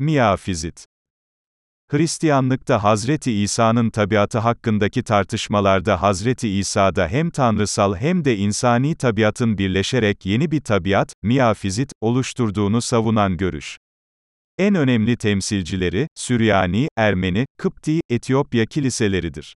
Miyafizit Hristiyanlıkta Hazreti İsa'nın tabiatı hakkındaki tartışmalarda Hazreti İsa'da hem tanrısal hem de insani tabiatın birleşerek yeni bir tabiat, miyafizit, oluşturduğunu savunan görüş. En önemli temsilcileri, Süryani, Ermeni, Kıpti, Etiyopya kiliseleridir.